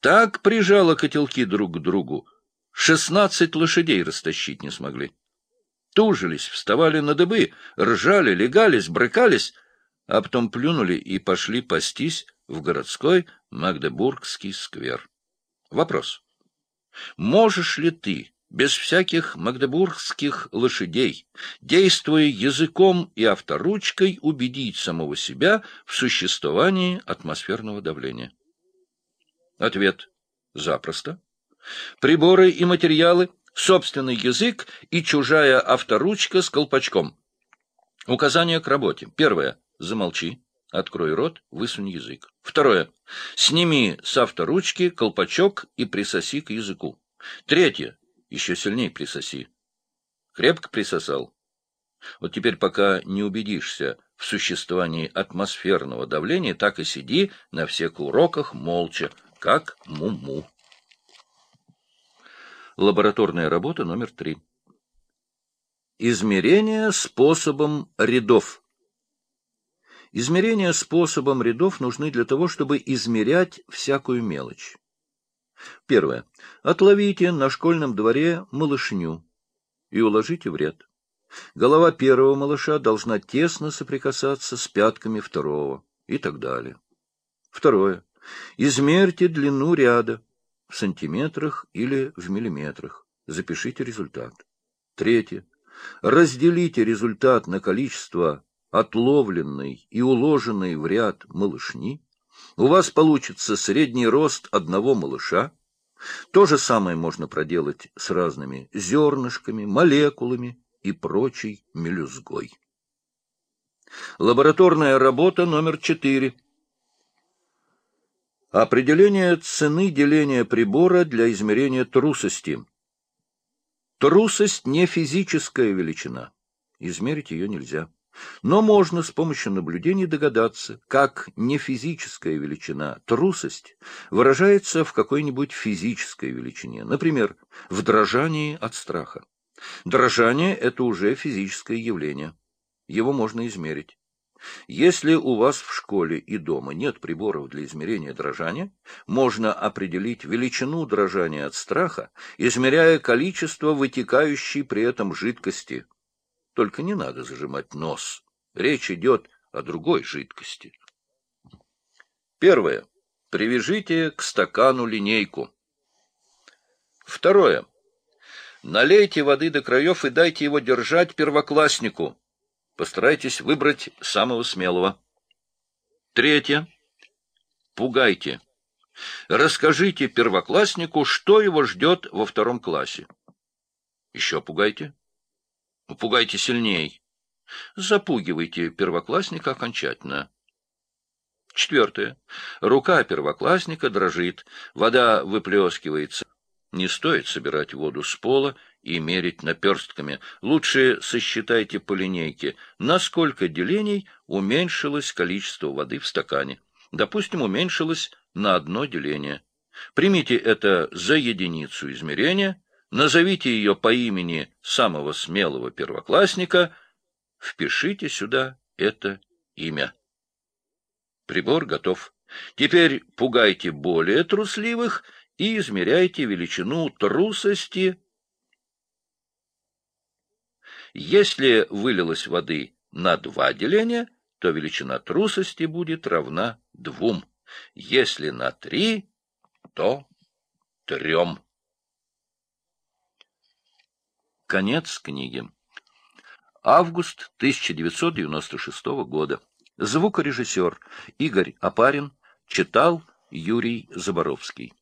Так прижало котелки друг к другу. Шестнадцать лошадей растащить не смогли. Тужились, вставали на дыбы, ржали, легались, брыкались, а потом плюнули и пошли пастись в городской Магдебургский сквер. Вопрос. Можешь ли ты без всяких магдебургских лошадей, действуя языком и авторучкой, убедить самого себя в существовании атмосферного давления? Ответ. Запросто. Приборы и материалы, собственный язык и чужая авторучка с колпачком. Указания к работе. Первое. Замолчи. Открой рот, высунь язык. Второе. Сними с авторучки колпачок и присоси к языку. Третье. Еще сильнее присоси. Крепко присосал. Вот теперь, пока не убедишься в существовании атмосферного давления, так и сиди на всех уроках молча, как муму. -му. Лабораторная работа номер три. Измерение способом рядов. Измерения способом рядов нужны для того, чтобы измерять всякую мелочь. Первое. Отловите на школьном дворе малышню и уложите в ряд. Голова первого малыша должна тесно соприкасаться с пятками второго и так далее. Второе. Измерьте длину ряда в сантиметрах или в миллиметрах. Запишите результат. Третье. Разделите результат на количество отловленной и уложенной в ряд малышни у вас получится средний рост одного малыша. То же самое можно проделать с разными зернышками, молекулами и прочей мелюзгой. Лабораторная работа номер четыре. Определение цены деления прибора для измерения трусости. Трусость не физическая величина. Измерить ее нельзя. Но можно с помощью наблюдений догадаться, как нефизическая величина, трусость, выражается в какой-нибудь физической величине, например, в дрожании от страха. Дрожание — это уже физическое явление. Его можно измерить. Если у вас в школе и дома нет приборов для измерения дрожания, можно определить величину дрожания от страха, измеряя количество вытекающей при этом жидкости – только не надо зажимать нос. Речь идет о другой жидкости. Первое. Привяжите к стакану линейку. Второе. Налейте воды до краев и дайте его держать первокласснику. Постарайтесь выбрать самого смелого. Третье. Пугайте. Расскажите первокласснику, что его ждет во втором классе. Еще пугайте. Пугайте сильней. Запугивайте первоклассника окончательно. Четвертое. Рука первоклассника дрожит, вода выплескивается. Не стоит собирать воду с пола и мерить наперстками. Лучше сосчитайте по линейке, на сколько делений уменьшилось количество воды в стакане. Допустим, уменьшилось на одно деление. Примите это за единицу измерения – Назовите ее по имени самого смелого первоклассника, впишите сюда это имя. Прибор готов. Теперь пугайте более трусливых и измеряйте величину трусости. Если вылилось воды на два деления, то величина трусости будет равна двум. Если на три, то трем. Конец книги. Август 1996 года. Звукорежиссер Игорь Апарин читал Юрий Заборовский.